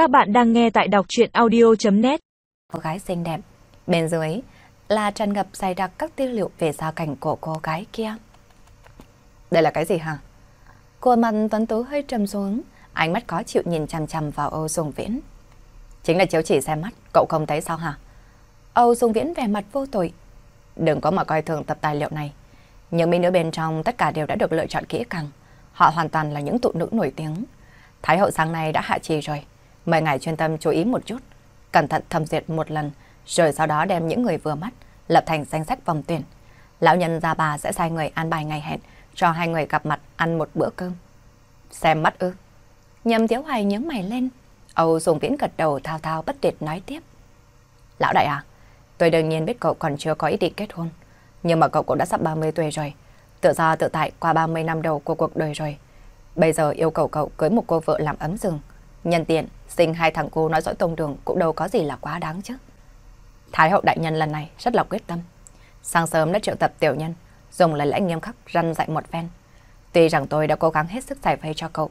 Các bạn đang nghe tại đọc chuyện audio.net Cô gái xinh đẹp, bên dưới là tràn ngập dày đặc các tư liệu về gia cảnh của cô gái kia. Đây là cái gì hả? Cô mặt tuấn tú hơi trầm xuống, ánh mắt khó chịu nhìn chằm chằm vào Âu Dung Viễn. Chính là chiếu chỉ xem mắt, cậu không thấy sao hả? Âu Dung Viễn vẻ mặt vô tội. Đừng có mà coi thường tập tài liệu này. Những mỹ nữ bên trong tất cả đều đã được lựa chọn kỹ càng. Họ hoàn toàn là những tụ nữ nổi tiếng. Thái hậu sáng nay đã hạ trì rồi. Mời ngài chuyên tâm chú ý một chút. Cẩn thận thẩm duyệt một lần, rồi sau đó đem những người vừa mắt, lập thành danh sách vòng tuyển. Lão nhân gia bà sẽ sai người an bài ngày hẹn, cho hai người gặp mặt ăn một bữa cơm. Xem mắt ư. Nhầm thiếu Hoài nhớ mày lên. Âu Dùng Viễn gật đầu thao thao bất tuyệt nói tiếp. Lão đại à, tôi đương nhiên biết cậu còn chưa có ý định kết hôn. Nhưng mà cậu cũng đã sắp 30 tuổi rồi. Tự do tự tại qua 30 năm đầu của cuộc đời rồi. Bây giờ yêu cầu cậu cưới một cô vợ làm ấm rừng. Nhân tiện, sinh hai thằng cô nói dõi tông đường cũng đâu có gì là quá đáng chứ. Thái hậu đại nhân lần này rất là quyết tâm. Sáng sớm đã triệu tập tiểu nhân, dùng lời lẽ nghiêm khắc răn dạy một phen. Tuy rằng tôi đã cố gắng hết sức giải vây cho cậu,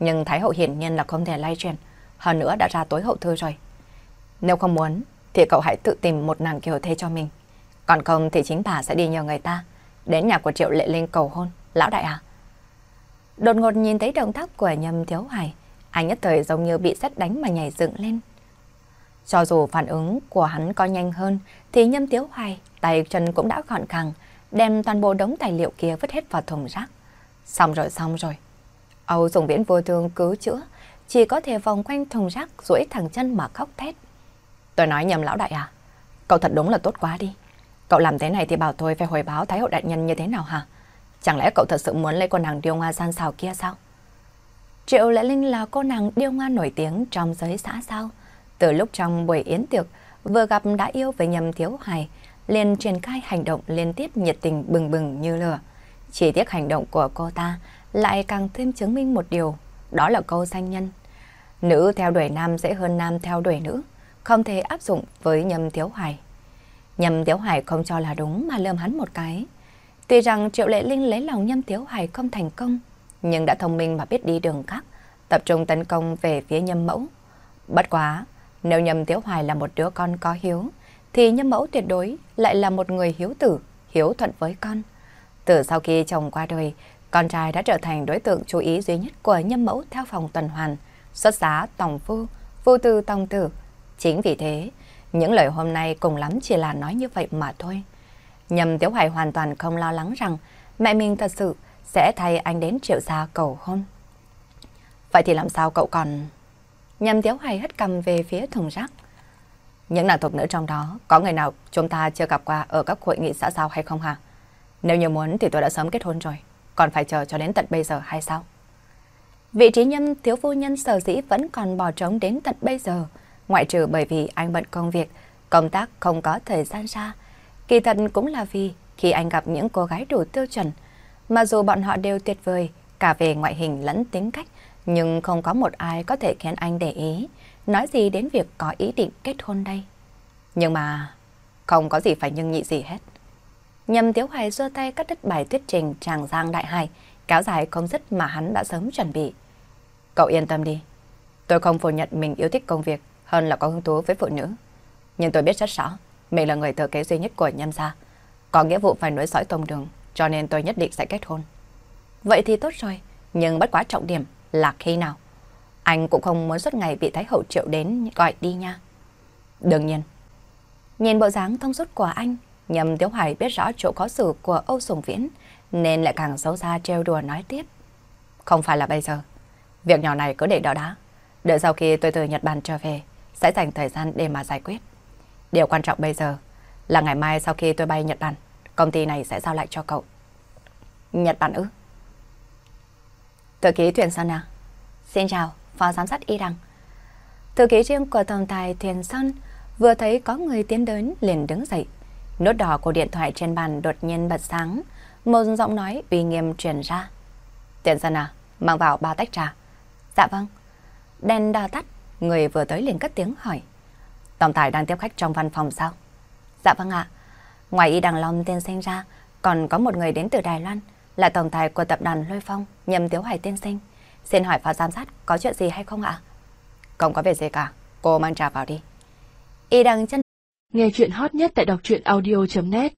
nhưng Thái hậu hiển nhiên là không thể lay truyền, hơn nữa đã ra tối hậu thư rồi. Nếu không muốn, thì cậu hãy tự tìm một nàng kiều thê cho mình. Còn không thì chính bà sẽ đi nhờ người ta, đến nhà của Triệu Lệ Linh cầu hôn, lão đại à. Đột ngột nhìn thấy động tác của nhầm thiếu hải, anh nhất thời giống như bị sét đánh mà nhảy dựng lên. Cho dù phản ứng của hắn có nhanh hơn, thì nhâm tiếu hoài, tay chân cũng đã gọn gàng, đem toàn bộ đống tài liệu kia vứt hết vào thùng rác. Xong rồi, xong rồi. Âu dùng viễn vô thương cứu chữa, chỉ có thể vòng quanh thùng rác duỗi thẳng chân mà khóc thét. Tôi nói nhầm lão đại à? Cậu thật đúng là tốt quá đi. Cậu làm thế này thì bảo tôi phải hồi báo Thái hậu đại nhân như thế nào hả? Chẳng lẽ cậu thật sự muốn lấy con nàng điêu hoa gian xào kia sao? Triệu Lệ Linh là cô nàng điêu ngoa nổi tiếng trong giới xã giao. Từ lúc trong buổi yến tiệc, vừa gặp đã yêu với nhầm thiếu hài, liền triển khai hành động liên tiếp nhiệt tình bừng bừng như lửa. Chỉ tiếc hành động của cô ta lại càng thêm chứng minh một điều, đó là câu danh nhân. Nữ theo đuổi nam dễ hơn nam theo đuổi nữ, không thể áp dụng với nhầm thiếu hài. Nhầm thiếu hài không cho là đúng mà lườm hắn một cái. Tuy rằng Triệu Lệ Linh lấy lòng nhâm thiếu hài không thành công, nhưng đã thông minh mà biết đi đường khác, tập trung tấn công về phía nhâm mẫu. Bất quá, nếu nhâm thiếu hoài là một đứa con có hiếu, thì nhâm mẫu tuyệt đối lại là một người hiếu tử, hiếu thuận với con. Từ sau khi chồng qua đời, con trai đã trở thành đối tượng chú ý duy nhất của nhâm mẫu theo phòng tuần hoàn, xuất giá tổng phu, vô tư tổng tử. Chính vì thế, những lời hôm nay cùng lắm chỉ là nói như vậy mà thôi. Nhâm Tiếu Hoài hoàn toàn không lo lắng rằng mẹ mình thật sự sẽ thay anh đến triệu gia cầu hôn. Vậy thì làm sao cậu còn... Nhâm Tiếu hay hất cầm về phía thùng rác. Những nàng thuộc nữ trong đó, có người nào chúng ta chưa gặp qua ở các hội nghị xã giao hay không hả? Nếu như muốn thì tôi đã sớm kết hôn rồi, còn phải chờ cho đến tận bây giờ hay sao? Vị trí nhâm thiếu phu nhân sở dĩ vẫn còn bỏ trống đến tận bây giờ, ngoại trừ bởi vì anh bận công việc, công tác không có thời gian ra. Kỳ thật cũng là vì khi anh gặp những cô gái đủ tiêu chuẩn, mà dù bọn họ đều tuyệt vời, cả về ngoại hình lẫn tính cách, nhưng không có một ai có thể khiến anh để ý, nói gì đến việc có ý định kết hôn đây. Nhưng mà không có gì phải nhưng nhị gì hết. Nhầm Tiếu Hoài giơ tay cắt đứt bài thuyết trình tràng giang đại hải, kéo dài không dứt mà hắn đã sớm chuẩn bị. Cậu yên tâm đi, tôi không phủ nhận mình yêu thích công việc hơn là có hứng thú với phụ nữ. Nhưng tôi biết rất rõ, mình là người thừa kế duy nhất của nhâm gia, có nghĩa vụ phải nối dõi tông đường, cho nên tôi nhất định sẽ kết hôn. Vậy thì tốt rồi, nhưng bất quá trọng điểm là khi nào? Anh cũng không muốn suốt ngày bị Thái Hậu triệu đến gọi đi nha. Đương nhiên. Nhìn bộ dáng thông suốt của anh, nhầm Tiếu Hoài biết rõ chỗ khó xử của Âu Sùng Viễn, nên lại càng xấu xa trêu đùa nói tiếp. Không phải là bây giờ. Việc nhỏ này cứ để đó đã. Đợi sau khi tôi từ Nhật Bản trở về, sẽ dành thời gian để mà giải quyết. Điều quan trọng bây giờ là ngày mai sau khi tôi bay Nhật Bản, công ty này sẽ giao lại cho cậu. Nhật Bản ư? Thư ký Thuyền Sơn à? Xin chào, Phó Giám sát Y Đăng. Thư ký riêng của tổng tài Thuyền Sơn vừa thấy có người tiến đến liền đứng dậy. Nốt đỏ của điện thoại trên bàn đột nhiên bật sáng. Một giọng nói uy nghiêm truyền ra. Thuyền Sơn à, mang vào ba tách trà. Dạ vâng. Đèn đỏ tắt, người vừa tới liền cất tiếng hỏi. Tổng tài đang tiếp khách trong văn phòng sao? Dạ vâng ạ. Ngoài Y đằng Long tên sinh ra, còn có một người đến từ Đài Loan là tổng tài của tập đoàn Lôi Phong, nhầm Tiếu Hải tiên sinh. Xin hỏi phó giám sát có chuyện gì hay không ạ? Không có việc gì cả, cô mang trà vào đi. Y đằng chân Nghe chuyện hot nhất tại đọc truyện audio.net